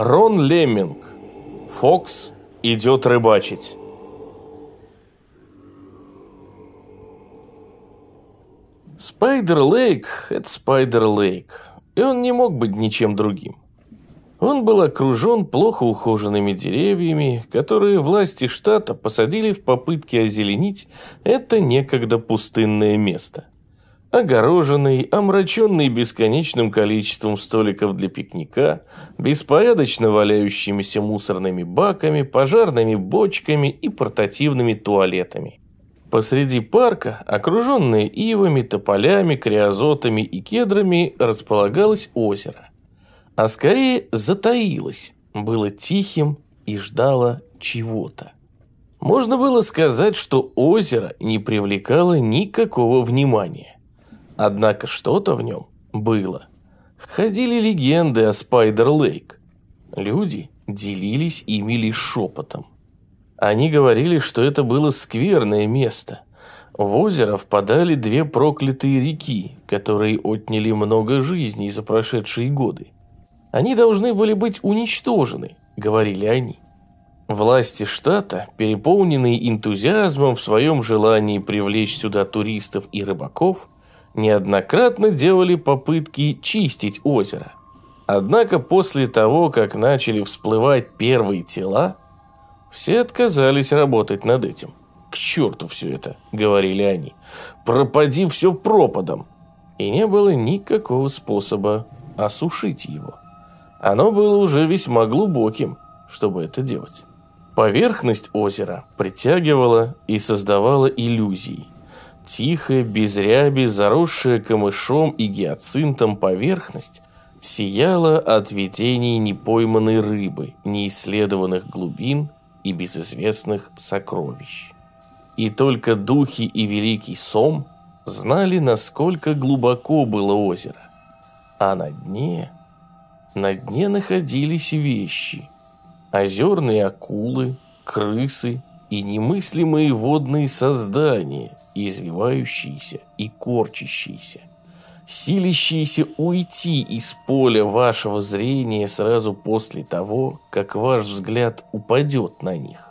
Рон Лемминг. Фокс идет рыбачить. Спайдер Лейк – это Спайдер Лейк, и он не мог быть ничем другим. Он был окружен плохо ухоженными деревьями, которые власти штата посадили в попытке озеленить это некогда пустынное место. Огороженный, омраченный бесконечным количеством столиков для пикника, беспорядочно валяющимися мусорными баками, пожарными бочками и портативными туалетами. Посреди парка, окруженное ивами, тополями, криозотами и кедрами, располагалось озеро. А скорее затаилось, было тихим и ждало чего-то. Можно было сказать, что озеро не привлекало никакого внимания. Однако что-то в нем было. Ходили легенды о Спайдер-Лейк. Люди делились ими лишь шепотом. Они говорили, что это было скверное место. В озеро впадали две проклятые реки, которые отняли много жизней за прошедшие годы. Они должны были быть уничтожены, говорили они. Власти штата, переполненные энтузиазмом в своем желании привлечь сюда туристов и рыбаков, неоднократно делали попытки чистить озеро. Однако после того, как начали всплывать первые тела, все отказались работать над этим. «К черту все это», — говорили они. «Пропади все пропадом». И не было никакого способа осушить его. Оно было уже весьма глубоким, чтобы это делать. Поверхность озера притягивала и создавала иллюзии – Тихая, без заросшая камышом и гиацинтом поверхность сияла от видений непойманной рыбы, неисследованных глубин и безызвестных сокровищ. И только духи и великий сом знали, насколько глубоко было озеро. А на дне, на дне находились вещи. Озерные акулы, крысы и немыслимые водные создания, извивающиеся и корчащиеся, силящиеся уйти из поля вашего зрения сразу после того, как ваш взгляд упадет на них.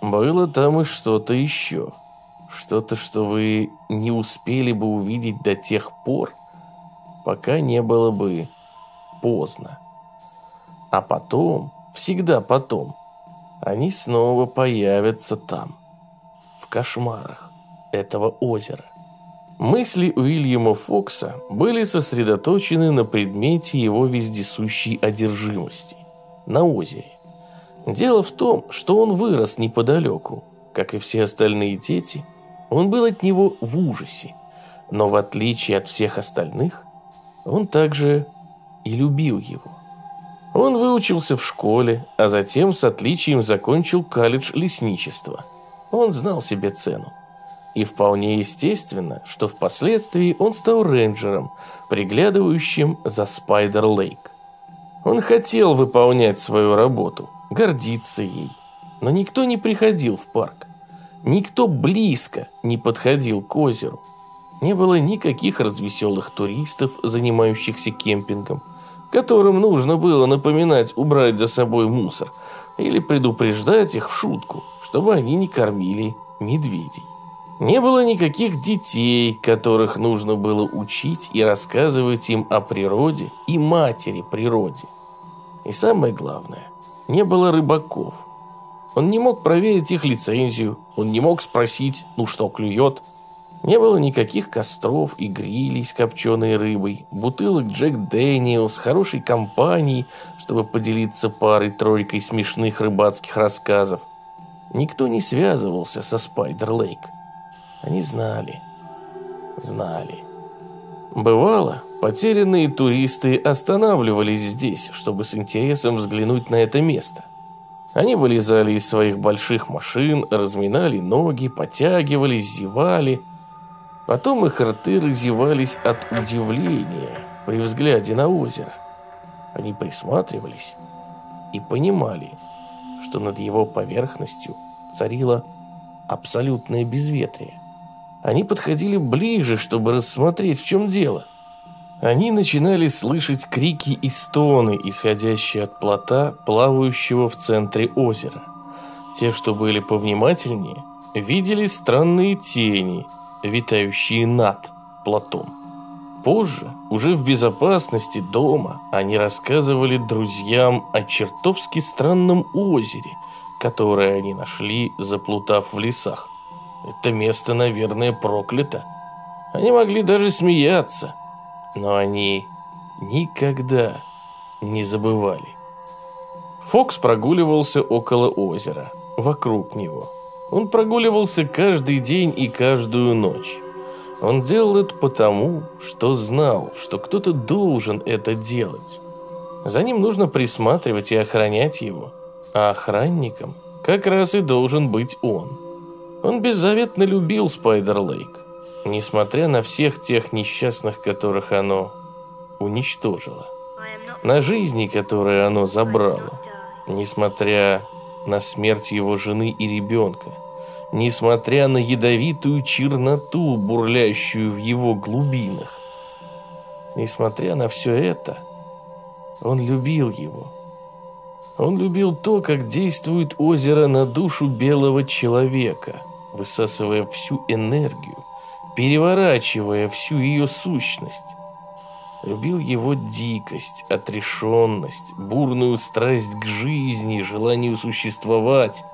Было там и что-то еще, что-то, что вы не успели бы увидеть до тех пор, пока не было бы поздно. А потом, всегда потом, они снова появятся там, в кошмарах этого озера. Мысли Уильяма Фокса были сосредоточены на предмете его вездесущей одержимости – на озере. Дело в том, что он вырос неподалеку. Как и все остальные дети, он был от него в ужасе. Но в отличие от всех остальных, он также и любил его. Он выучился в школе, а затем с отличием закончил колледж лесничества. Он знал себе цену. И вполне естественно, что впоследствии он стал рейнджером, приглядывающим за Спайдер Лейк. Он хотел выполнять свою работу, гордиться ей, но никто не приходил в парк. Никто близко не подходил к озеру. Не было никаких развеселых туристов, занимающихся кемпингом, которым нужно было напоминать убрать за собой мусор или предупреждать их в шутку, чтобы они не кормили медведей. Не было никаких детей, которых нужно было учить и рассказывать им о природе и матери природе. И самое главное, не было рыбаков. Он не мог проверить их лицензию, он не мог спросить, ну что клюет, не было никаких костров и грилей с копченой рыбой, бутылок Джек Дэниелс, хорошей компании, чтобы поделиться парой-тройкой смешных рыбацких рассказов. Никто не связывался со Спайдер Лейк. Они знали, знали. Бывало, потерянные туристы останавливались здесь, чтобы с интересом взглянуть на это место. Они вылезали из своих больших машин, разминали ноги, потягивались, зевали – Потом их рты разевались от удивления при взгляде на озеро. Они присматривались и понимали, что над его поверхностью царило абсолютное безветрие. Они подходили ближе, чтобы рассмотреть, в чем дело. Они начинали слышать крики и стоны, исходящие от плота, плавающего в центре озера. Те, что были повнимательнее, видели странные тени, витающие над плотом. Позже, уже в безопасности дома, они рассказывали друзьям о чертовски странном озере, которое они нашли, заплутав в лесах. Это место, наверное, проклято. Они могли даже смеяться, но они никогда не забывали. Фокс прогуливался около озера, вокруг него. Он прогуливался каждый день и каждую ночь. Он делал это потому, что знал, что кто-то должен это делать. За ним нужно присматривать и охранять его. А охранником как раз и должен быть он. Он беззаветно любил Спайдер-Лейк, несмотря на всех тех несчастных, которых оно уничтожило. На жизни, которые оно забрало, несмотря на смерть его жены и ребенка несмотря на ядовитую черноту, бурлящую в его глубинах. Несмотря на все это, он любил его. Он любил то, как действует озеро на душу белого человека, высасывая всю энергию, переворачивая всю ее сущность. Любил его дикость, отрешенность, бурную страсть к жизни, желанию существовать,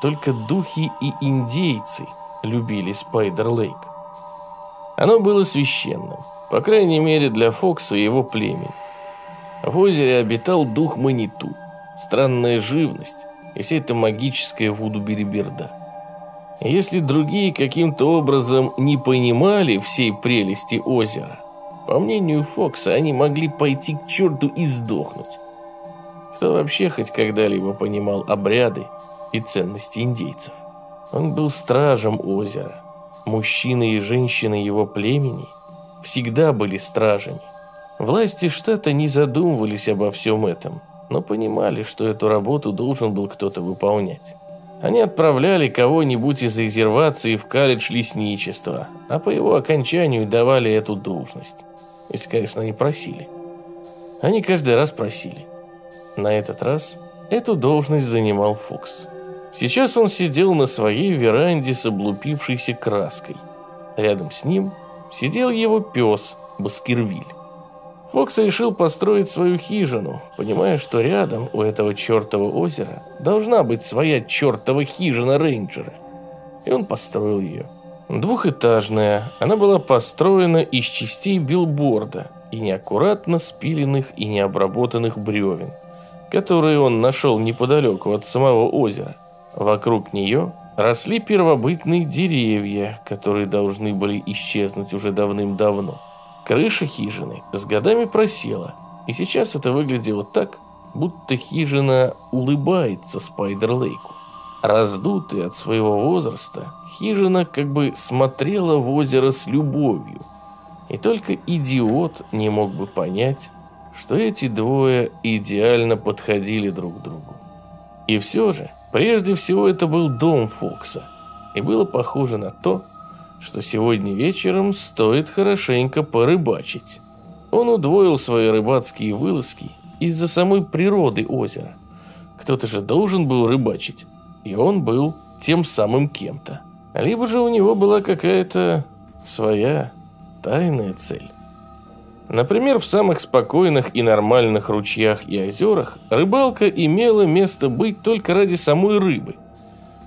только духи и индейцы любили Спайдер-Лейк. Оно было священным, по крайней мере для Фокса и его племени. В озере обитал дух Маниту, странная живность и вся эта магическая вуду-белиберда. Если другие каким-то образом не понимали всей прелести озера, по мнению Фокса, они могли пойти к черту и сдохнуть. Кто вообще хоть когда-либо понимал обряды и ценности индейцев. Он был стражем озера. Мужчины и женщины его племени всегда были стражами. Власти штата не задумывались обо всем этом, но понимали, что эту работу должен был кто-то выполнять. Они отправляли кого-нибудь из резервации в колледж лесничества, а по его окончанию давали эту должность. Если, конечно, они просили. Они каждый раз просили. На этот раз эту должность занимал Фокс. Сейчас он сидел на своей веранде с облупившейся краской. Рядом с ним сидел его пес Баскервиль. Фокс решил построить свою хижину, понимая, что рядом у этого чертова озера должна быть своя чертова хижина рейнджера. И он построил ее. Двухэтажная, она была построена из частей билборда и неаккуратно спиленных и необработанных бревен, которые он нашел неподалеку от самого озера. Вокруг нее росли первобытные деревья, которые должны были исчезнуть уже давным-давно. Крыша хижины с годами просела, и сейчас это выглядело так, будто хижина улыбается Спайдер-Лейку. Раздутая от своего возраста, хижина как бы смотрела в озеро с любовью. И только идиот не мог бы понять, что эти двое идеально подходили друг к другу. И все же, Прежде всего, это был дом Фокса, и было похоже на то, что сегодня вечером стоит хорошенько порыбачить. Он удвоил свои рыбацкие вылазки из-за самой природы озера. Кто-то же должен был рыбачить, и он был тем самым кем-то. Либо же у него была какая-то своя тайная цель. Например, в самых спокойных и нормальных ручьях и озерах рыбалка имела место быть только ради самой рыбы.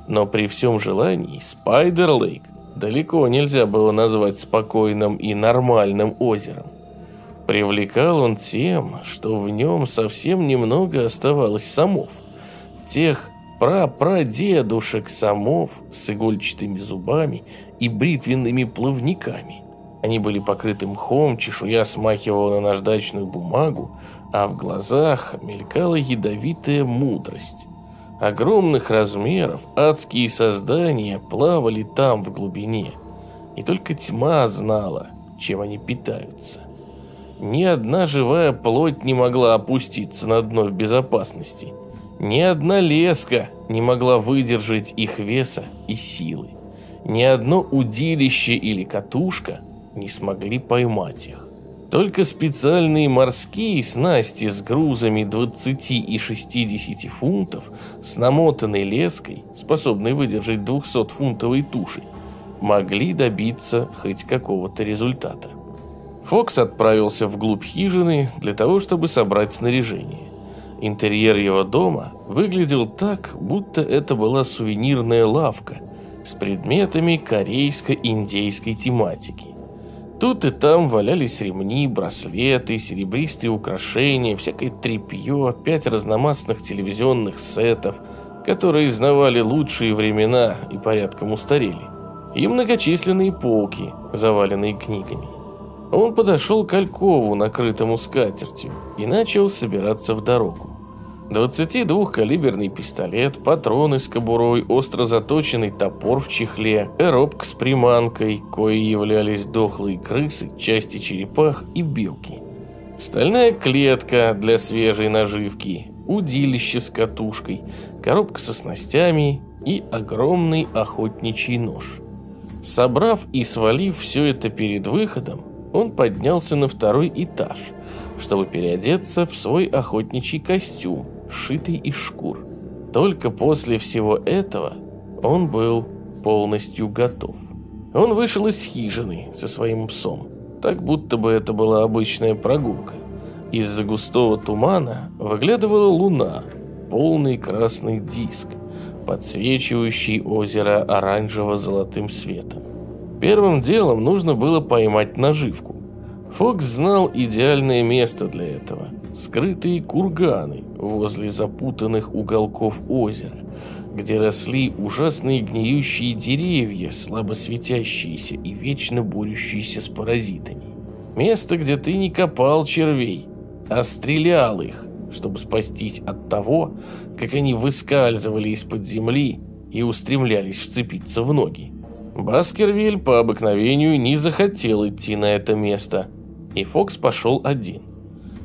Но при всем желании Спайдер-Лейк далеко нельзя было назвать спокойным и нормальным озером. Привлекал он тем, что в нем совсем немного оставалось самов. Тех прапрадедушек самов с игольчатыми зубами и бритвенными плавниками – они были покрыты мхом, чешуя смахивала на наждачную бумагу, а в глазах мелькала ядовитая мудрость. Огромных размеров адские создания плавали там в глубине, и только тьма знала, чем они питаются. Ни одна живая плоть не могла опуститься на дно в безопасности. Ни одна леска не могла выдержать их веса и силы. Ни одно удилище или катушка не смогли поймать их. Только специальные морские снасти с грузами 20 и 60 фунтов, с намотанной леской, способной выдержать 200-фунтовой тушей, могли добиться хоть какого-то результата. Фокс отправился вглубь хижины для того, чтобы собрать снаряжение. Интерьер его дома выглядел так, будто это была сувенирная лавка с предметами корейско-индейской тематики. Тут и там валялись ремни, браслеты, серебристые украшения, всякое тряпье, пять разномастных телевизионных сетов, которые знавали лучшие времена и порядком устарели, и многочисленные полки, заваленные книгами. Он подошел к Алькову, накрытому скатертью, и начал собираться в дорогу. 22-калиберный пистолет, патроны с кобурой, остро заточенный топор в чехле, коробка с приманкой, кои являлись дохлые крысы, части черепах и белки. Стальная клетка для свежей наживки, удилище с катушкой, коробка со снастями и огромный охотничий нож. Собрав и свалив все это перед выходом, он поднялся на второй этаж, чтобы переодеться в свой охотничий костюм, сшитый из шкур. Только после всего этого он был полностью готов. Он вышел из хижины со своим псом, так будто бы это была обычная прогулка. Из-за густого тумана выглядывала луна, полный красный диск, подсвечивающий озеро оранжево-золотым светом. Первым делом нужно было поймать наживку. Фокс знал идеальное место для этого. Скрытые курганы возле запутанных уголков озера, где росли ужасные гниющие деревья, слабо светящиеся и вечно борющиеся с паразитами. Место, где ты не копал червей, а стрелял их, чтобы спастись от того, как они выскальзывали из-под земли и устремлялись вцепиться в ноги. Баскервиль по обыкновению не захотел идти на это место, и Фокс пошел один.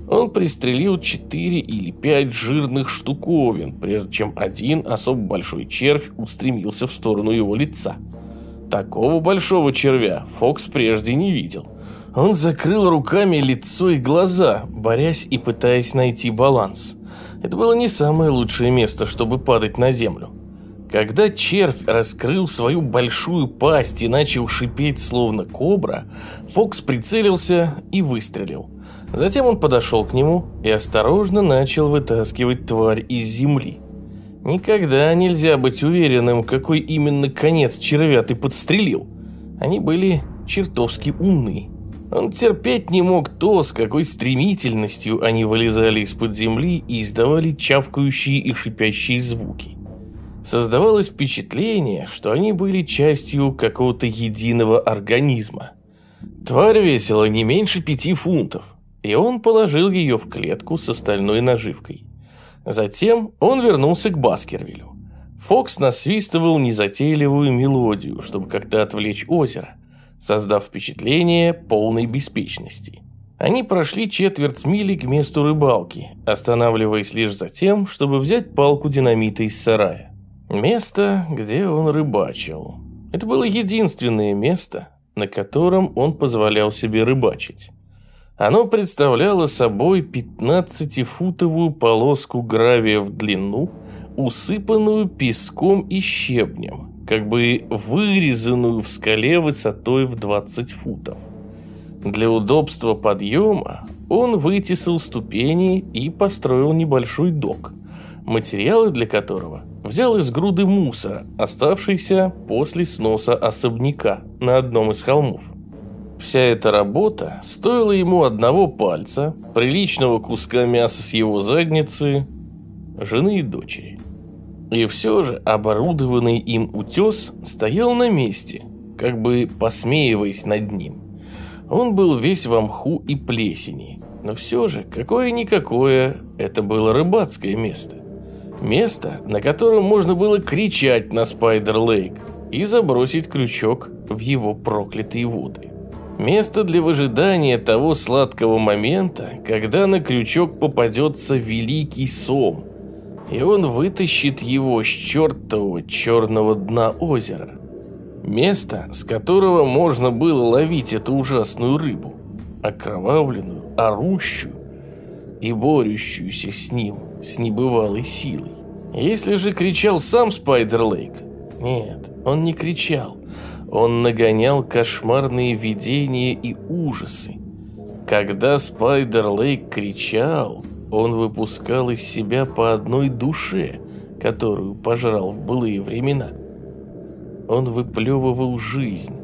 Он пристрелил четыре или пять жирных штуковин, прежде чем один особо большой червь устремился в сторону его лица. Такого большого червя Фокс прежде не видел. Он закрыл руками лицо и глаза, борясь и пытаясь найти баланс. Это было не самое лучшее место, чтобы падать на землю. Когда червь раскрыл свою большую пасть и начал шипеть словно кобра, Фокс прицелился и выстрелил. Затем он подошел к нему и осторожно начал вытаскивать тварь из земли. Никогда нельзя быть уверенным, какой именно конец червя ты подстрелил. Они были чертовски умны. Он терпеть не мог то, с какой стремительностью они вылезали из-под земли и издавали чавкающие и шипящие звуки. Создавалось впечатление, что они были частью какого-то единого организма. Тварь весила не меньше пяти фунтов, и он положил ее в клетку с остальной наживкой. Затем он вернулся к Баскервилю. Фокс насвистывал незатейливую мелодию, чтобы как-то отвлечь озеро, создав впечатление полной беспечности. Они прошли четверть мили к месту рыбалки, останавливаясь лишь за тем, чтобы взять палку динамита из сарая. Место, где он рыбачил. Это было единственное место, на котором он позволял себе рыбачить. Оно представляло собой 15-футовую полоску гравия в длину, усыпанную песком и щебнем, как бы вырезанную в скале высотой в 20 футов. Для удобства подъема он вытесал ступени и построил небольшой док, материалы для которого – взял из груды мусора, оставшийся после сноса особняка на одном из холмов. Вся эта работа стоила ему одного пальца, приличного куска мяса с его задницы, жены и дочери. И все же оборудованный им утес стоял на месте, как бы посмеиваясь над ним. Он был весь в мху и плесени, но все же, какое-никакое, это было рыбацкое место. Место, на котором можно было кричать на Спайдер-Лейк и забросить крючок в его проклятые воды. Место для выжидания того сладкого момента, когда на крючок попадется великий сом, и он вытащит его с чертового черного дна озера. Место, с которого можно было ловить эту ужасную рыбу. окровавленную, орущую и борющуюся с ним с небывалой силой. Если же кричал сам Спайдер Лейк, нет, он не кричал, он нагонял кошмарные видения и ужасы. Когда Спайдер Лейк кричал, он выпускал из себя по одной душе, которую пожрал в былые времена. Он выплевывал жизнь.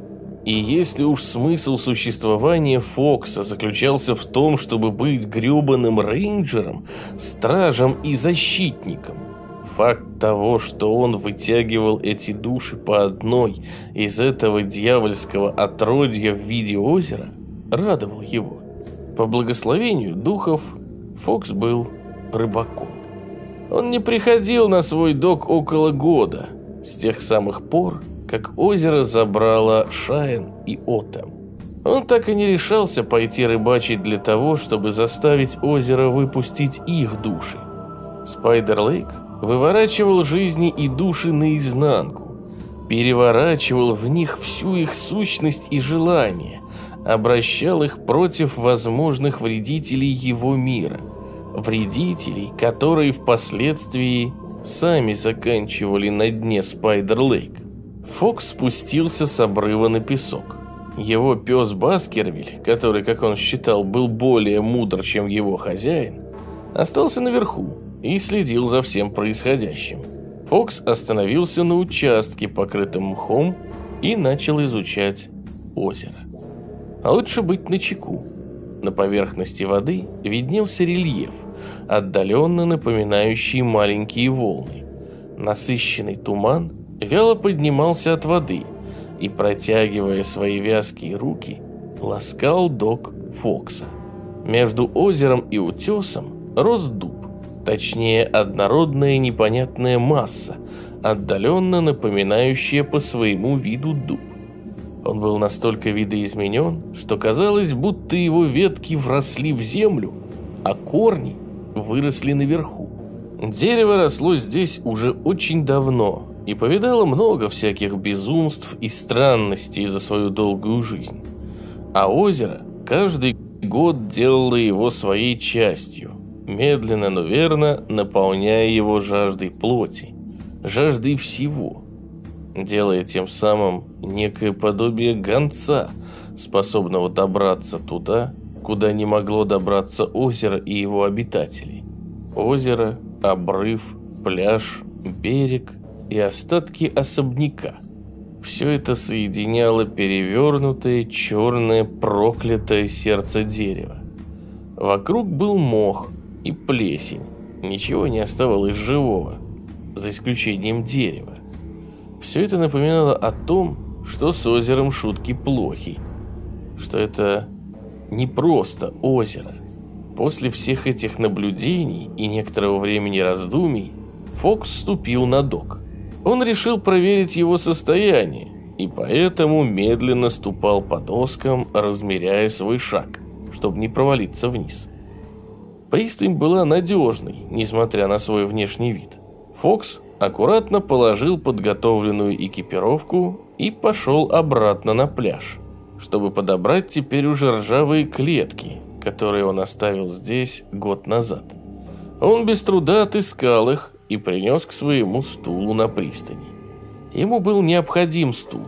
И если уж смысл существования Фокса заключался в том, чтобы быть грёбаным рейнджером, стражем и защитником, факт того, что он вытягивал эти души по одной из этого дьявольского отродья в виде озера, радовал его. По благословению духов Фокс был рыбаком. Он не приходил на свой док около года, с тех самых пор, как озеро забрало Шайн и Отом. Он так и не решался пойти рыбачить для того, чтобы заставить озеро выпустить их души. Спайдер Лейк выворачивал жизни и души наизнанку, переворачивал в них всю их сущность и желания, обращал их против возможных вредителей его мира. Вредителей, которые впоследствии сами заканчивали на дне Спайдер-Лейк. Фокс спустился с обрыва на песок. Его пес Баскервиль, который, как он считал, был более мудр, чем его хозяин, остался наверху и следил за всем происходящим. Фокс остановился на участке, покрытом мхом, и начал изучать озеро. А лучше быть начеку. На поверхности воды виднелся рельеф, отдаленно напоминающий маленькие волны. Насыщенный туман вяло поднимался от воды и, протягивая свои вязкие руки, ласкал док Фокса. Между озером и утесом рос дуб, точнее однородная непонятная масса, отдаленно напоминающая по своему виду дуб. Он был настолько видоизменен, что казалось, будто его ветки вросли в землю, а корни выросли наверху. Дерево росло здесь уже очень давно и повидало много всяких безумств и странностей за свою долгую жизнь. А озеро каждый год делало его своей частью, медленно, но верно наполняя его жаждой плоти, жаждой всего – делая тем самым некое подобие гонца, способного добраться туда, куда не могло добраться озеро и его обитателей. Озеро, обрыв, пляж, берег и остатки особняка. Все это соединяло перевернутое, черное, проклятое сердце дерева. Вокруг был мох и плесень, ничего не оставалось живого, за исключением дерева. Все это напоминало о том, что с озером шутки плохи, что это не просто озеро. После всех этих наблюдений и некоторого времени раздумий Фокс ступил на док. Он решил проверить его состояние и поэтому медленно ступал по доскам, размеряя свой шаг, чтобы не провалиться вниз. Пристань была надежной, несмотря на свой внешний вид. Фокс аккуратно положил подготовленную экипировку и пошел обратно на пляж, чтобы подобрать теперь уже ржавые клетки, которые он оставил здесь год назад. Он без труда отыскал их и принес к своему стулу на пристани. Ему был необходим стул,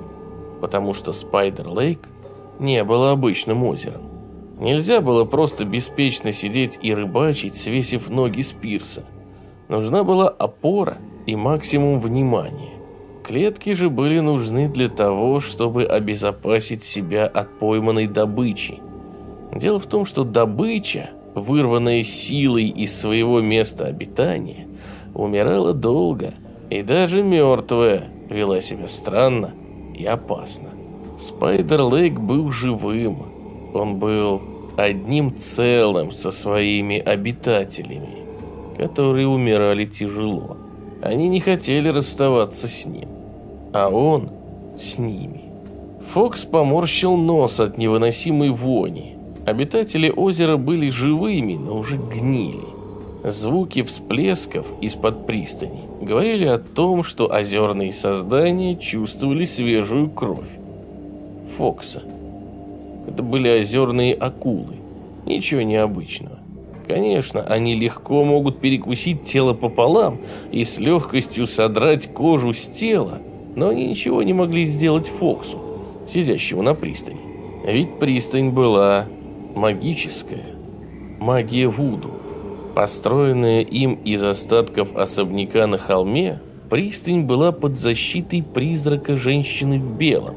потому что Спайдер-Лейк не был обычным озером. Нельзя было просто беспечно сидеть и рыбачить, свесив ноги с пирса. Нужна была опора – и максимум внимания. Клетки же были нужны для того, чтобы обезопасить себя от пойманной добычи. Дело в том, что добыча, вырванная силой из своего места обитания, умирала долго, и даже мертвая вела себя странно и опасно. Спайдер Лейк был живым, он был одним целым со своими обитателями, которые умирали тяжело. Они не хотели расставаться с ним, а он с ними. Фокс поморщил нос от невыносимой вони. Обитатели озера были живыми, но уже гнили. Звуки всплесков из-под пристани говорили о том, что озерные создания чувствовали свежую кровь. Фокса. Это были озерные акулы. Ничего необычного. Конечно, они легко могут перекусить тело пополам и с легкостью содрать кожу с тела, но они ничего не могли сделать Фоксу, сидящему на пристани. Ведь пристань была магическая. Магия Вуду. Построенная им из остатков особняка на холме, пристань была под защитой призрака женщины в белом.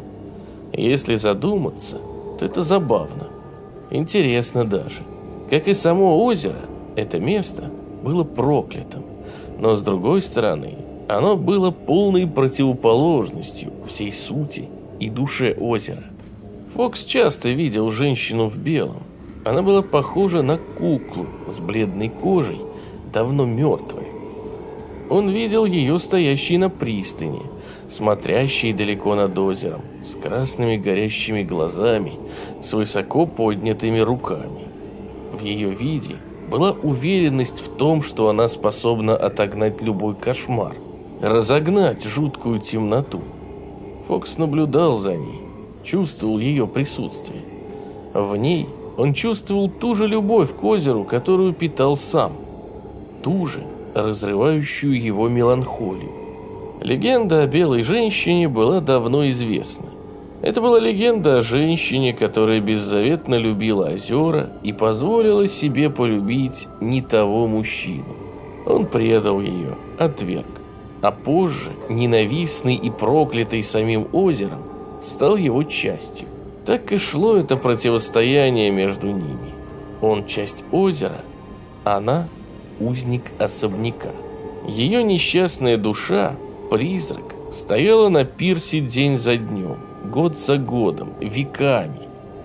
Если задуматься, то это забавно. Интересно даже. Как и само озеро, это место было проклятым. Но с другой стороны, оно было полной противоположностью всей сути и душе озера. Фокс часто видел женщину в белом. Она была похожа на куклу с бледной кожей, давно мертвой. Он видел ее стоящей на пристани, смотрящей далеко над озером, с красными горящими глазами, с высоко поднятыми руками. В ее виде была уверенность в том, что она способна отогнать любой кошмар, разогнать жуткую темноту. Фокс наблюдал за ней, чувствовал ее присутствие. В ней он чувствовал ту же любовь к озеру, которую питал сам, ту же, разрывающую его меланхолию. Легенда о белой женщине была давно известна. Это была легенда о женщине, которая беззаветно любила озера и позволила себе полюбить не того мужчину. Он предал ее, отверг. А позже, ненавистный и проклятый самим озером, стал его частью. Так и шло это противостояние между ними. Он часть озера, она узник особняка. Ее несчастная душа, призрак, стояла на пирсе день за днем, год за годом, веками,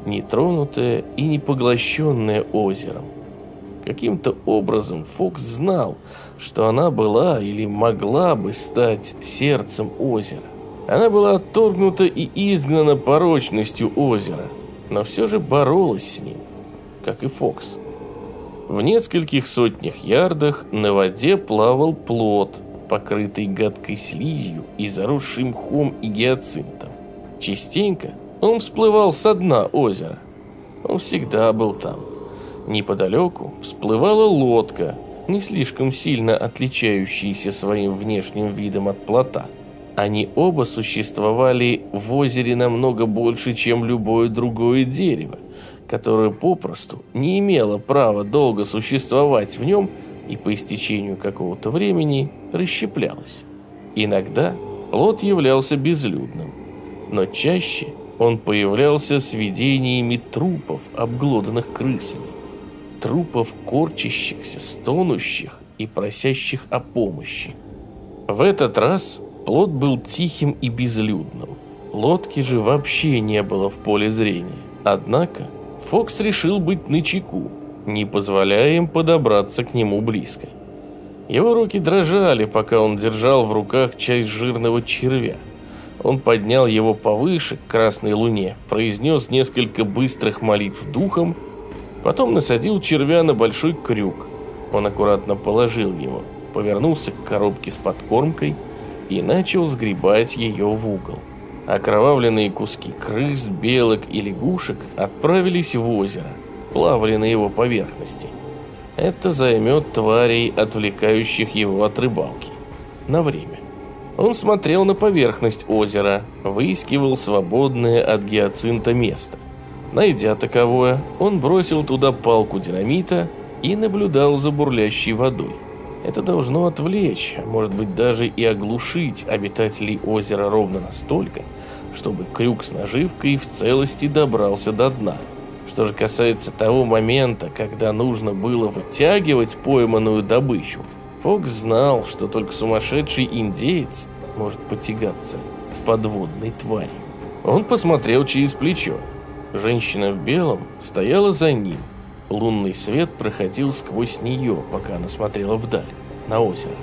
нетронутая и не поглощенная озером. Каким-то образом Фокс знал, что она была или могла бы стать сердцем озера. Она была отторгнута и изгнана порочностью озера, но все же боролась с ним, как и Фокс. В нескольких сотнях ярдах на воде плавал плот, покрытый гадкой слизью и заросший мхом и гиацинтом. Частенько он всплывал со дна озера. Он всегда был там. Неподалеку всплывала лодка, не слишком сильно отличающаяся своим внешним видом от плота – они оба существовали в озере намного больше, чем любое другое дерево, которое попросту не имело права долго существовать в нем и по истечению какого-то времени расщеплялось. Иногда плод являлся безлюдным, но чаще он появлялся с видениями трупов, обглоданных крысами, трупов корчащихся, стонущих и просящих о помощи. В этот раз Плот был тихим и безлюдным. Лодки же вообще не было в поле зрения. Однако Фокс решил быть начеку, не позволяя им подобраться к нему близко. Его руки дрожали, пока он держал в руках часть жирного червя. Он поднял его повыше к красной луне, произнес несколько быстрых молитв духом, потом насадил червя на большой крюк. Он аккуратно положил его, повернулся к коробке с подкормкой – и начал сгребать ее в угол. Окровавленные куски крыс, белок и лягушек отправились в озеро, плавали на его поверхности. Это займет тварей, отвлекающих его от рыбалки. На время. Он смотрел на поверхность озера, выискивал свободное от гиацинта место. Найдя таковое, он бросил туда палку динамита и наблюдал за бурлящей водой. Это должно отвлечь, а может быть даже и оглушить обитателей озера ровно настолько, чтобы крюк с наживкой в целости добрался до дна. Что же касается того момента, когда нужно было вытягивать пойманную добычу, Фокс знал, что только сумасшедший индеец может потягаться с подводной тварью. Он посмотрел через плечо. Женщина в белом стояла за ним, Лунный свет проходил сквозь нее, пока она смотрела вдаль, на озеро.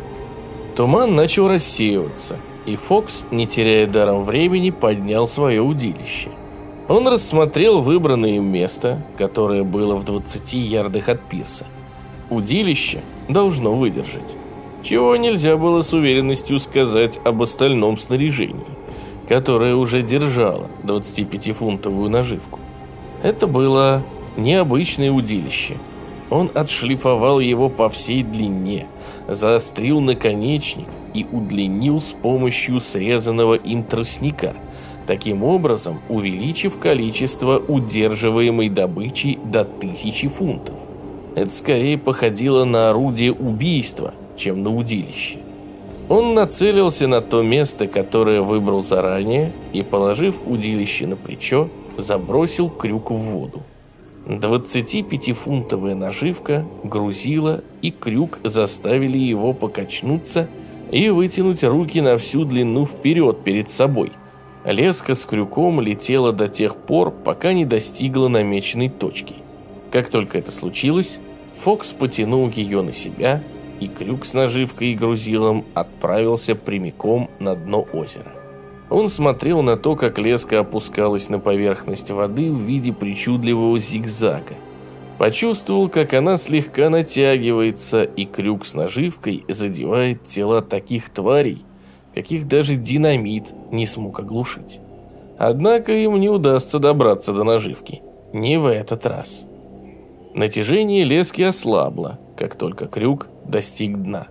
Туман начал рассеиваться, и Фокс, не теряя даром времени, поднял свое удилище. Он рассмотрел выбранное им место, которое было в 20 ярдах от пирса. Удилище должно выдержать. Чего нельзя было с уверенностью сказать об остальном снаряжении, которое уже держало 25-фунтовую наживку. Это было необычное удилище. Он отшлифовал его по всей длине, заострил наконечник и удлинил с помощью срезанного им тростника, таким образом увеличив количество удерживаемой добычи до тысячи фунтов. Это скорее походило на орудие убийства, чем на удилище. Он нацелился на то место, которое выбрал заранее, и, положив удилище на плечо, забросил крюк в воду. 25-фунтовая наживка грузила, и крюк заставили его покачнуться и вытянуть руки на всю длину вперед перед собой. Леска с крюком летела до тех пор, пока не достигла намеченной точки. Как только это случилось, Фокс потянул ее на себя, и крюк с наживкой и грузилом отправился прямиком на дно озера. Он смотрел на то, как леска опускалась на поверхность воды в виде причудливого зигзага. Почувствовал, как она слегка натягивается, и крюк с наживкой задевает тела таких тварей, каких даже динамит не смог оглушить. Однако им не удастся добраться до наживки. Не в этот раз. Натяжение лески ослабло, как только крюк достиг дна.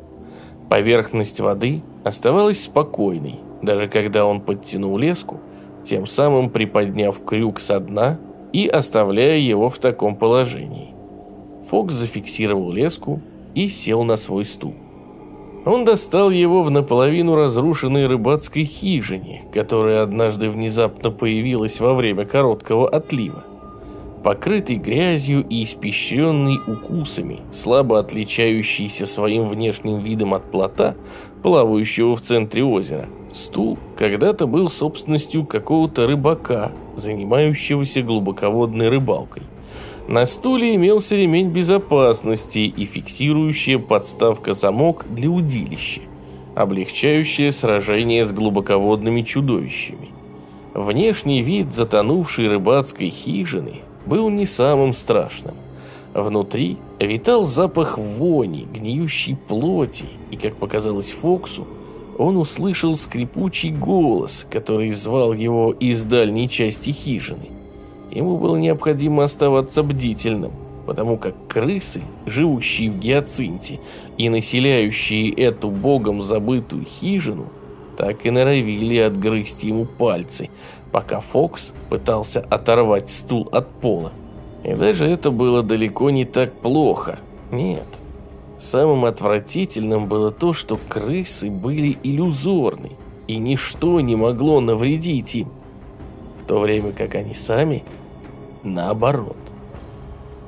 Поверхность воды оставалась спокойной, даже когда он подтянул леску, тем самым приподняв крюк со дна и оставляя его в таком положении. Фокс зафиксировал леску и сел на свой стул. Он достал его в наполовину разрушенной рыбацкой хижине, которая однажды внезапно появилась во время короткого отлива покрытый грязью и испещренный укусами, слабо отличающийся своим внешним видом от плота, плавающего в центре озера. Стул когда-то был собственностью какого-то рыбака, занимающегося глубоководной рыбалкой. На стуле имелся ремень безопасности и фиксирующая подставка-замок для удилища, облегчающая сражение с глубоководными чудовищами. Внешний вид затонувшей рыбацкой хижины был не самым страшным. Внутри витал запах вони, гниющей плоти, и, как показалось Фоксу, он услышал скрипучий голос, который звал его из дальней части хижины. Ему было необходимо оставаться бдительным, потому как крысы, живущие в гиацинте и населяющие эту богом забытую хижину, так и норовили отгрызть ему пальцы, пока Фокс пытался оторвать стул от пола. И даже это было далеко не так плохо. Нет. Самым отвратительным было то, что крысы были иллюзорны, и ничто не могло навредить им, то время как они сами наоборот.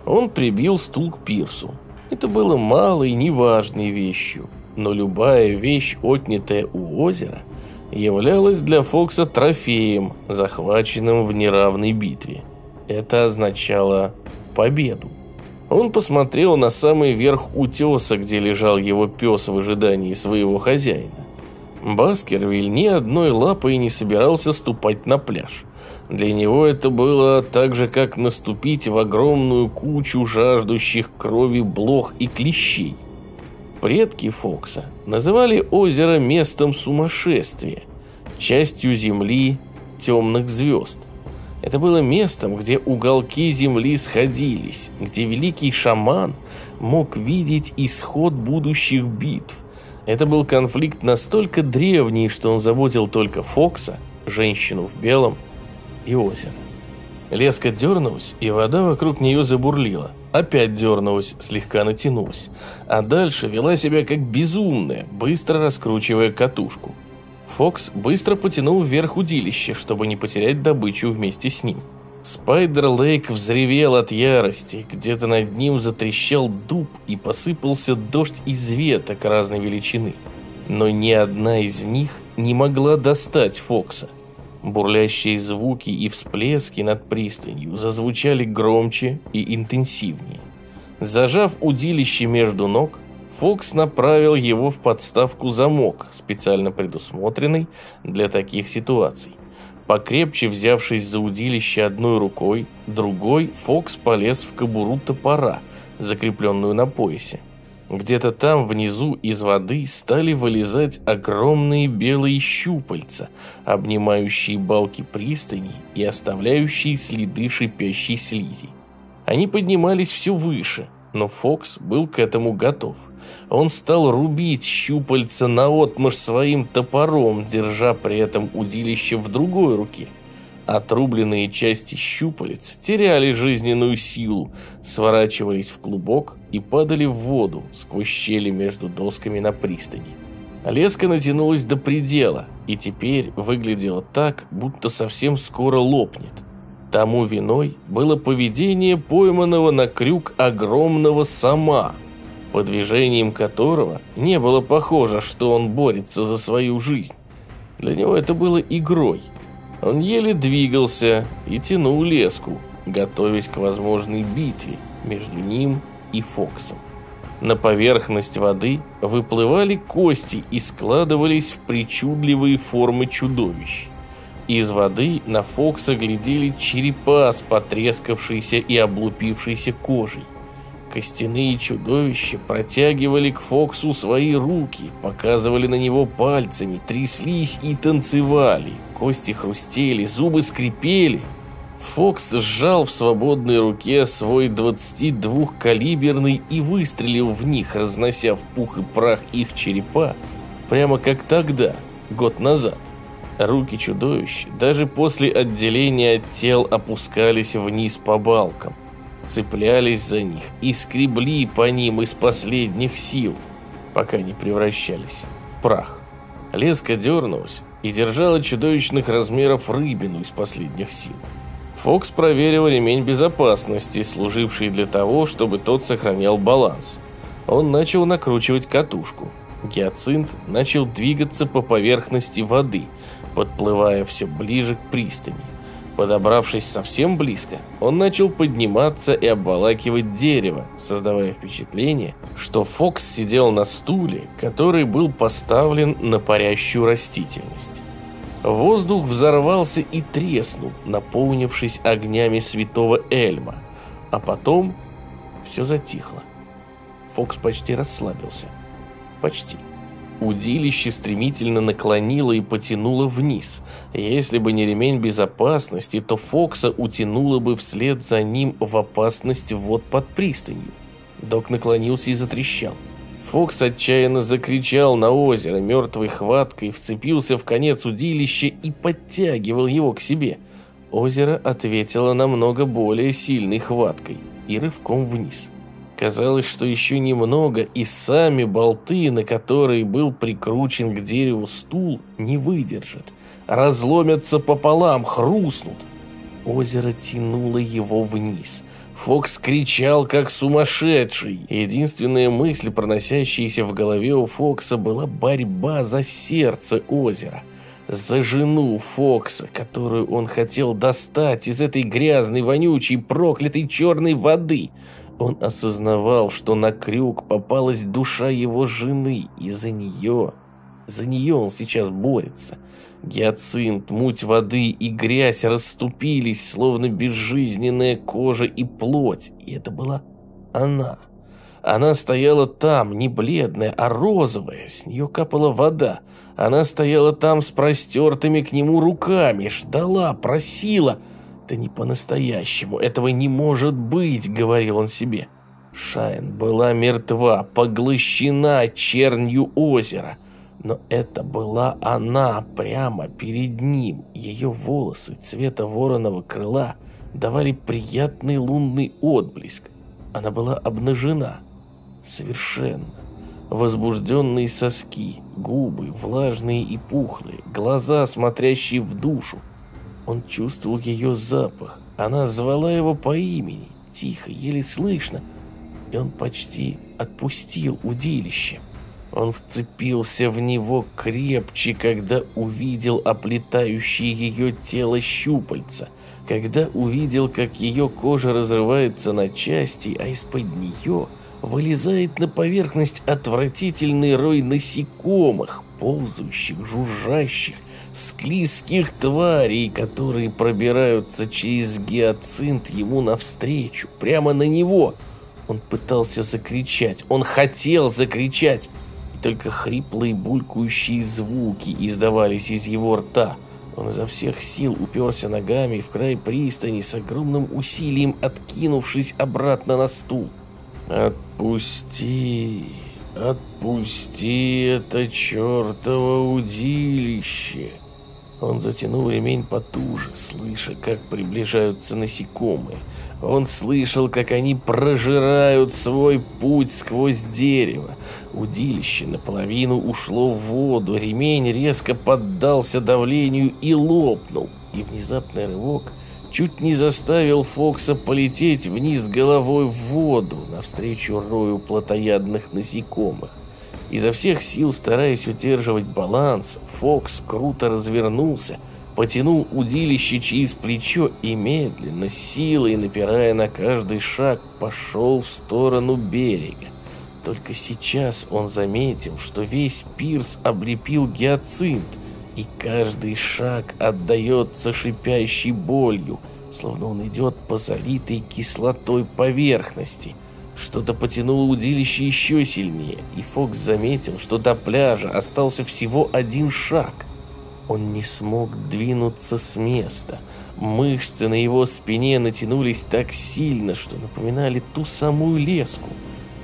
Он прибил стул к пирсу. Это было малой, неважной вещью, но любая вещь, отнятая у озера, являлась для Фокса трофеем, захваченным в неравной битве. Это означало победу. Он посмотрел на самый верх утеса, где лежал его пес в ожидании своего хозяина. Баскервиль ни одной лапой не собирался ступать на пляж. Для него это было так же, как наступить в огромную кучу жаждущих крови блох и клещей. Предки Фокса называли озеро местом сумасшествия, частью земли темных звезд. Это было местом, где уголки земли сходились, где великий шаман мог видеть исход будущих битв. Это был конфликт настолько древний, что он заботил только Фокса, женщину в белом и озеро. Леска дернулась, и вода вокруг нее забурлила. Опять дернулась, слегка натянулась. А дальше вела себя как безумная, быстро раскручивая катушку. Фокс быстро потянул вверх удилище, чтобы не потерять добычу вместе с ним. Спайдер Лейк взревел от ярости, где-то над ним затрещал дуб и посыпался дождь из веток разной величины. Но ни одна из них не могла достать Фокса. Бурлящие звуки и всплески над пристанью зазвучали громче и интенсивнее. Зажав удилище между ног, Фокс направил его в подставку замок, специально предусмотренный для таких ситуаций. Покрепче взявшись за удилище одной рукой, другой Фокс полез в кобуру топора, закрепленную на поясе. Где-то там внизу из воды стали вылезать огромные белые щупальца, обнимающие балки пристани и оставляющие следы шипящей слизи. Они поднимались все выше, но Фокс был к этому готов. Он стал рубить щупальца наотмашь своим топором, держа при этом удилище в другой руке – Отрубленные части щупалец теряли жизненную силу, сворачивались в клубок и падали в воду сквозь щели между досками на пристани. Леска натянулась до предела и теперь выглядела так, будто совсем скоро лопнет. Тому виной было поведение пойманного на крюк огромного сама, по движениям которого не было похоже, что он борется за свою жизнь. Для него это было игрой – он еле двигался и тянул леску, готовясь к возможной битве между ним и Фоксом. На поверхность воды выплывали кости и складывались в причудливые формы чудовищ. Из воды на Фокса глядели черепа с потрескавшейся и облупившейся кожей. Костяные чудовища протягивали к Фоксу свои руки, показывали на него пальцами, тряслись и танцевали. Кости хрустели, зубы скрипели. Фокс сжал в свободной руке свой 22-калиберный и выстрелил в них, разнося в пух и прах их черепа, прямо как тогда, год назад. Руки чудовища даже после отделения от тел опускались вниз по балкам цеплялись за них и скребли по ним из последних сил, пока не превращались в прах. Леска дернулась и держала чудовищных размеров рыбину из последних сил. Фокс проверил ремень безопасности, служивший для того, чтобы тот сохранял баланс. Он начал накручивать катушку. Гиацинт начал двигаться по поверхности воды, подплывая все ближе к пристани. Подобравшись совсем близко, он начал подниматься и обволакивать дерево, создавая впечатление, что Фокс сидел на стуле, который был поставлен на парящую растительность. Воздух взорвался и треснул, наполнившись огнями святого Эльма, а потом все затихло. Фокс почти расслабился. Почти. Удилище стремительно наклонило и потянуло вниз. Если бы не ремень безопасности, то Фокса утянуло бы вслед за ним в опасность вод под пристанью. Док наклонился и затрещал. Фокс отчаянно закричал на озеро мертвой хваткой, вцепился в конец удилища и подтягивал его к себе. Озеро ответило намного более сильной хваткой и рывком вниз. Казалось, что еще немного, и сами болты, на которые был прикручен к дереву стул, не выдержат. Разломятся пополам, хрустнут. Озеро тянуло его вниз. Фокс кричал, как сумасшедший. Единственная мысль, проносящаяся в голове у Фокса, была борьба за сердце озера. За жену Фокса, которую он хотел достать из этой грязной, вонючей, проклятой черной воды – он осознавал, что на крюк попалась душа его жены, и за нее, за нее он сейчас борется. Гиацинт, муть воды и грязь расступились, словно безжизненная кожа и плоть, и это была она. Она стояла там, не бледная, а розовая, с нее капала вода. Она стояла там с простертыми к нему руками, ждала, просила – это не по-настоящему, этого не может быть, говорил он себе. Шайн была мертва, поглощена чернью озера. Но это была она прямо перед ним. Ее волосы цвета вороного крыла давали приятный лунный отблеск. Она была обнажена. Совершенно. Возбужденные соски, губы, влажные и пухлые, глаза, смотрящие в душу, он чувствовал ее запах. Она звала его по имени, тихо, еле слышно, и он почти отпустил удилище. Он вцепился в него крепче, когда увидел оплетающее ее тело щупальца, когда увидел, как ее кожа разрывается на части, а из-под нее вылезает на поверхность отвратительный рой насекомых, ползающих, жужжащих, склизких тварей, которые пробираются через гиацинт ему навстречу, прямо на него. Он пытался закричать, он хотел закричать, и только хриплые булькающие звуки издавались из его рта. Он изо всех сил уперся ногами в край пристани с огромным усилием, откинувшись обратно на стул. «Отпусти, отпусти это чертово удилище!» Он затянул ремень потуже, слыша, как приближаются насекомые. Он слышал, как они прожирают свой путь сквозь дерево. Удилище наполовину ушло в воду, ремень резко поддался давлению и лопнул. И внезапный рывок чуть не заставил Фокса полететь вниз головой в воду, навстречу рою плотоядных насекомых. Изо всех сил стараясь удерживать баланс, Фокс круто развернулся, потянул удилище через плечо и медленно, силой напирая на каждый шаг, пошел в сторону берега. Только сейчас он заметил, что весь пирс облепил гиацинт, и каждый шаг отдается шипящей болью, словно он идет по залитой кислотой поверхности – что-то потянуло удилище еще сильнее, и Фокс заметил, что до пляжа остался всего один шаг. Он не смог двинуться с места. Мышцы на его спине натянулись так сильно, что напоминали ту самую леску.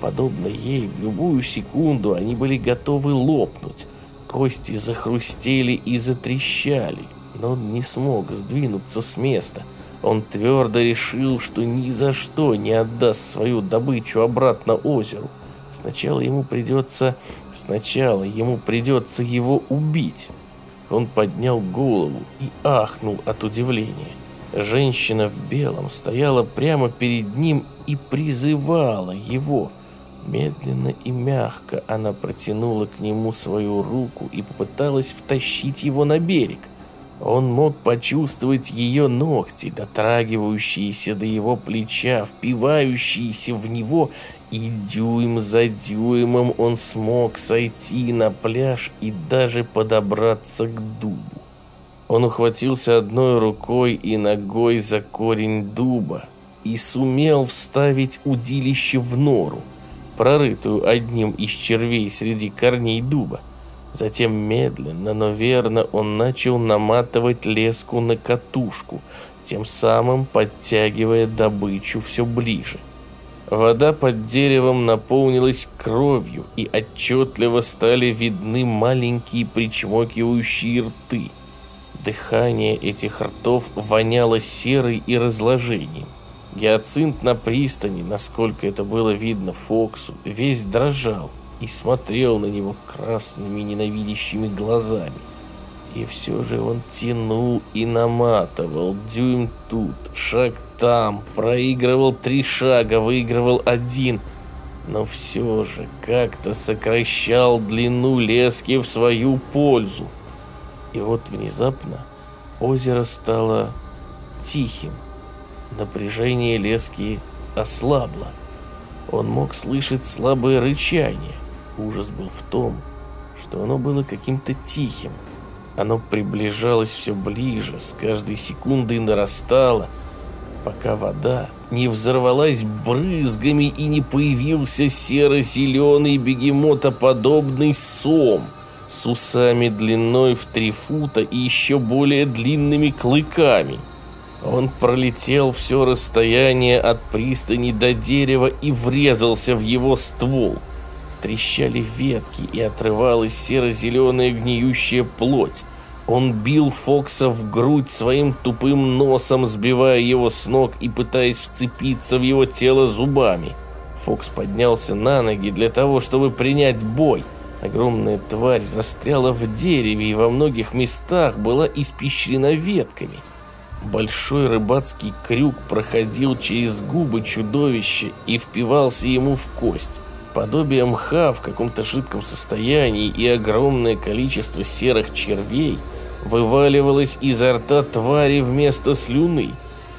Подобно ей, в любую секунду они были готовы лопнуть. Кости захрустели и затрещали, но он не смог сдвинуться с места – он твердо решил, что ни за что не отдаст свою добычу обратно озеру. Сначала ему придется... Сначала ему придется его убить. Он поднял голову и ахнул от удивления. Женщина в белом стояла прямо перед ним и призывала его. Медленно и мягко она протянула к нему свою руку и попыталась втащить его на берег. Он мог почувствовать ее ногти, дотрагивающиеся до его плеча, впивающиеся в него, и дюйм за дюймом он смог сойти на пляж и даже подобраться к дубу. Он ухватился одной рукой и ногой за корень дуба и сумел вставить удилище в нору, прорытую одним из червей среди корней дуба. Затем медленно, но верно он начал наматывать леску на катушку, тем самым подтягивая добычу все ближе. Вода под деревом наполнилась кровью, и отчетливо стали видны маленькие причмокивающие рты. Дыхание этих ртов воняло серой и разложением. Гиацинт на пристани, насколько это было видно Фоксу, весь дрожал, и смотрел на него красными ненавидящими глазами. И все же он тянул и наматывал, дюйм тут, шаг там, проигрывал три шага, выигрывал один, но все же как-то сокращал длину лески в свою пользу. И вот внезапно озеро стало тихим, напряжение лески ослабло. Он мог слышать слабое рычание, Ужас был в том, что оно было каким-то тихим. Оно приближалось все ближе, с каждой секундой нарастало, пока вода не взорвалась брызгами и не появился серо-зеленый бегемотоподобный сом с усами длиной в три фута и еще более длинными клыками. Он пролетел все расстояние от пристани до дерева и врезался в его ствол – трещали ветки и отрывалась серо-зеленая гниющая плоть. Он бил Фокса в грудь своим тупым носом, сбивая его с ног и пытаясь вцепиться в его тело зубами. Фокс поднялся на ноги для того, чтобы принять бой. Огромная тварь застряла в дереве и во многих местах была испещрена ветками. Большой рыбацкий крюк проходил через губы чудовища и впивался ему в кость подобие мха в каком-то жидком состоянии и огромное количество серых червей вываливалось изо рта твари вместо слюны.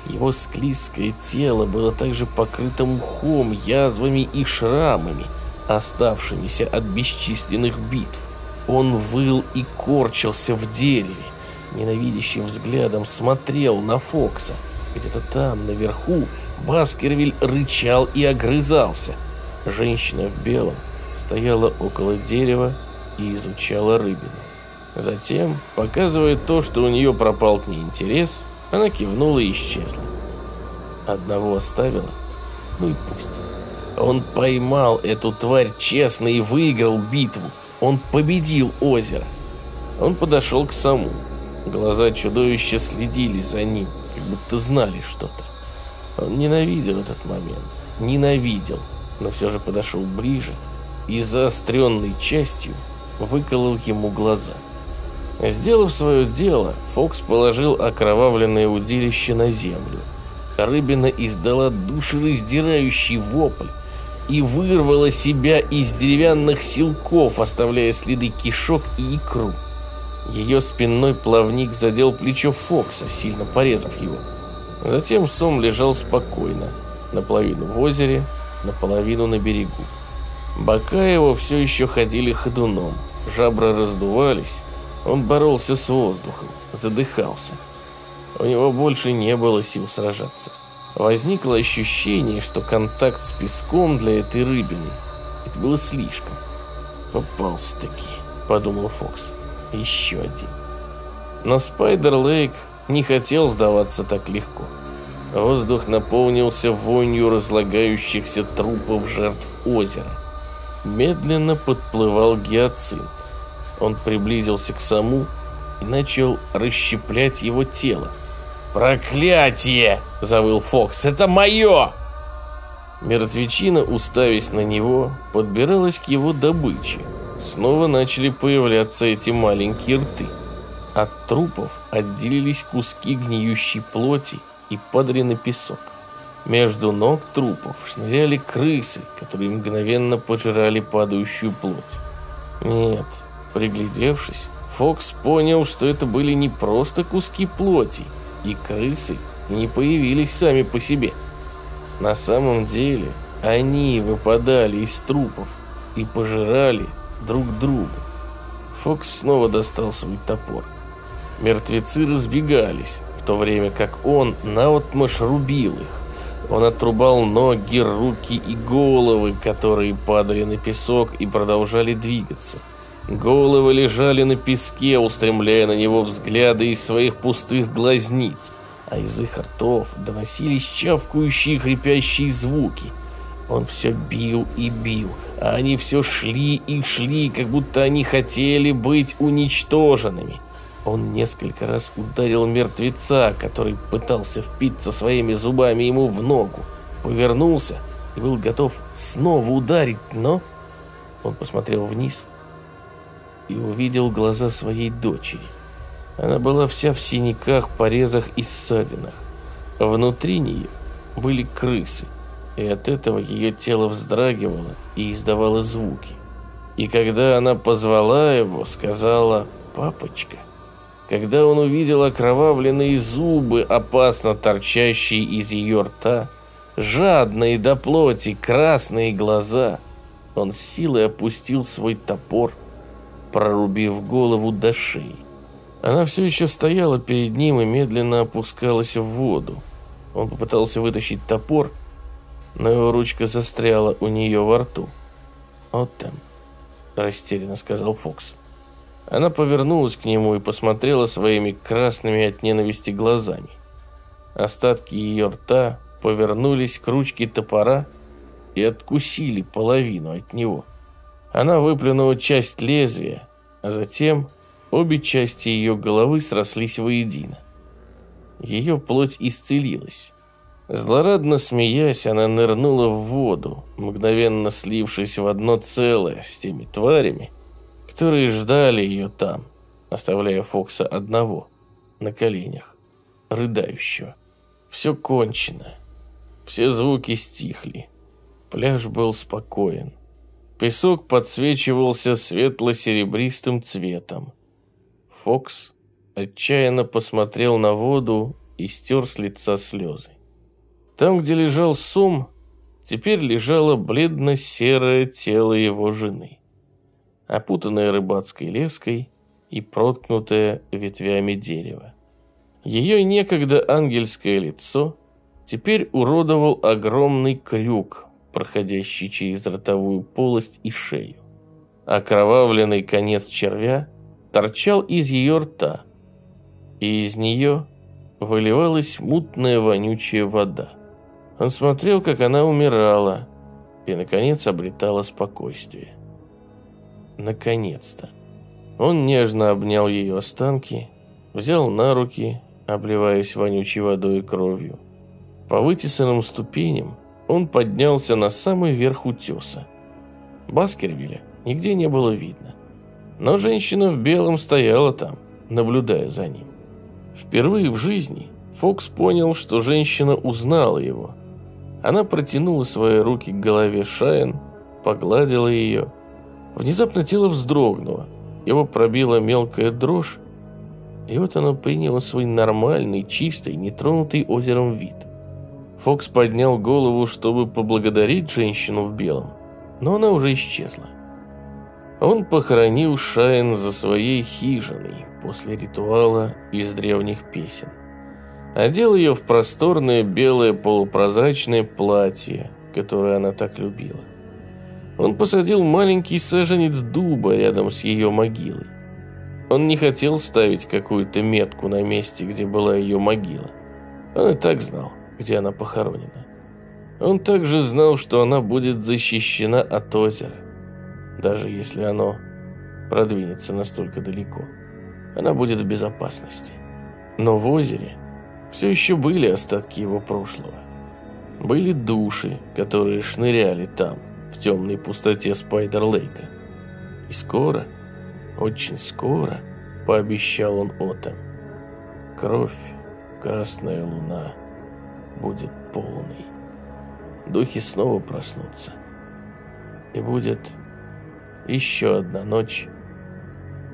Его склизкое тело было также покрыто мхом, язвами и шрамами, оставшимися от бесчисленных битв. Он выл и корчился в дереве, ненавидящим взглядом смотрел на Фокса. Где-то там, наверху, Баскервиль рычал и огрызался. Женщина в белом стояла около дерева и изучала рыбину. Затем, показывая то, что у нее пропал к ней интерес, она кивнула и исчезла. Одного оставила, ну и пусть. Он поймал эту тварь честно и выиграл битву. Он победил озеро. Он подошел к саму. Глаза чудовища следили за ним, как будто знали что-то. Он ненавидел этот момент. Ненавидел, но все же подошел ближе и заостренной частью выколол ему глаза. Сделав свое дело, Фокс положил окровавленное удилище на землю. Рыбина издала душераздирающий вопль и вырвала себя из деревянных силков, оставляя следы кишок и икру. Ее спинной плавник задел плечо Фокса, сильно порезав его. Затем Сом лежал спокойно, наполовину в озере, наполовину на берегу. Бока его все еще ходили ходуном, жабры раздувались, он боролся с воздухом, задыхался. У него больше не было сил сражаться. Возникло ощущение, что контакт с песком для этой рыбины – это было слишком. «Попался-таки», – подумал Фокс. «Еще один». Но Спайдер-Лейк не хотел сдаваться так легко. Воздух наполнился вонью разлагающихся трупов жертв озера. Медленно подплывал гиацинт. Он приблизился к саму и начал расщеплять его тело. «Проклятие!» – завыл Фокс. «Это мое!» Мертвечина, уставясь на него, подбиралась к его добыче. Снова начали появляться эти маленькие рты. От трупов отделились куски гниющей плоти и падали на песок. Между ног трупов шныряли крысы, которые мгновенно пожирали падающую плоть. Нет, Приглядевшись, Фокс понял, что это были не просто куски плоти, и крысы не появились сами по себе. На самом деле, они выпадали из трупов и пожирали друг друга. Фокс снова достал свой топор. Мертвецы разбегались, то время как он наотмашь рубил их. Он отрубал ноги, руки и головы, которые падали на песок и продолжали двигаться. Головы лежали на песке, устремляя на него взгляды из своих пустых глазниц, а из их ртов доносились чавкающие хрипящие звуки. Он все бил и бил, а они все шли и шли, как будто они хотели быть уничтоженными. Он несколько раз ударил мертвеца, который пытался впиться своими зубами ему в ногу, повернулся и был готов снова ударить, но... Он посмотрел вниз и увидел глаза своей дочери. Она была вся в синяках, порезах и ссадинах. Внутри нее были крысы, и от этого ее тело вздрагивало и издавало звуки. И когда она позвала его, сказала «папочка». Когда он увидел окровавленные зубы, опасно торчащие из ее рта, жадные до плоти красные глаза, он силой опустил свой топор – прорубив голову до шеи. Она все еще стояла перед ним и медленно опускалась в воду. Он попытался вытащить топор, но его ручка застряла у нее во рту. «Вот там», – растерянно сказал Фокс. Она повернулась к нему и посмотрела своими красными от ненависти глазами. Остатки ее рта повернулись к ручке топора и откусили половину от него. Она выплюнула часть лезвия, а затем обе части ее головы срослись воедино. Ее плоть исцелилась. Злорадно смеясь, она нырнула в воду, мгновенно слившись в одно целое с теми тварями, которые ждали ее там, оставляя Фокса одного, на коленях, рыдающего. Все кончено. Все звуки стихли. Пляж был спокоен. Песок подсвечивался светло-серебристым цветом. Фокс отчаянно посмотрел на воду и стер с лица слезы. Там, где лежал Сум, теперь лежало бледно-серое тело его жены, опутанное рыбацкой леской и проткнутое ветвями дерева. Ее некогда ангельское лицо теперь уродовал огромный крюк, проходящий через ротовую полость и шею. Окровавленный конец червя торчал из ее рта, и из нее выливалась мутная вонючая вода. Он смотрел, как она умирала, и, наконец, обретала спокойствие. Наконец-то. Он нежно обнял ее останки, взял на руки, обливаясь вонючей водой и кровью. По вытесанным ступеням он поднялся на самый верх утеса. Баскервилля нигде не было видно. Но женщина в белом стояла там, наблюдая за ним. Впервые в жизни Фокс понял, что женщина узнала его. Она протянула свои руки к голове Шайн, погладила ее. Внезапно тело вздрогнуло, его пробила мелкая дрожь, и вот оно приняло свой нормальный, чистый, нетронутый озером вид. Фокс поднял голову, чтобы поблагодарить женщину в белом, но она уже исчезла. Он похоронил Шайн за своей хижиной после ритуала из древних песен. Одел ее в просторное белое полупрозрачное платье, которое она так любила. Он посадил маленький саженец дуба рядом с ее могилой. Он не хотел ставить какую-то метку на месте, где была ее могила. Он и так знал, где она похоронена. Он также знал, что она будет защищена от озера, даже если оно продвинется настолько далеко. Она будет в безопасности. Но в озере все еще были остатки его прошлого. Были души, которые шныряли там, в темной пустоте Спайдер-Лейка. И скоро, очень скоро, пообещал он Отом, кровь, красная луна будет полной. Духи снова проснутся. И будет еще одна ночь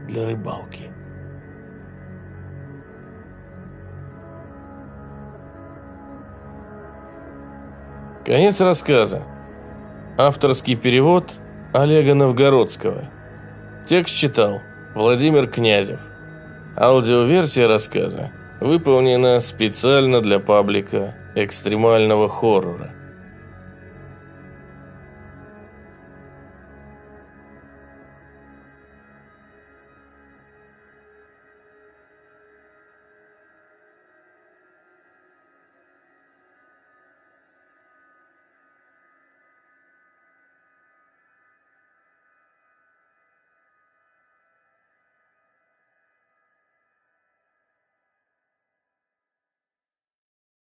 для рыбалки. Конец рассказа. Авторский перевод Олега Новгородского. Текст читал Владимир Князев. Аудиоверсия рассказа выполнена специально для паблика экстремального хоррора.